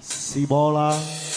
是波啦。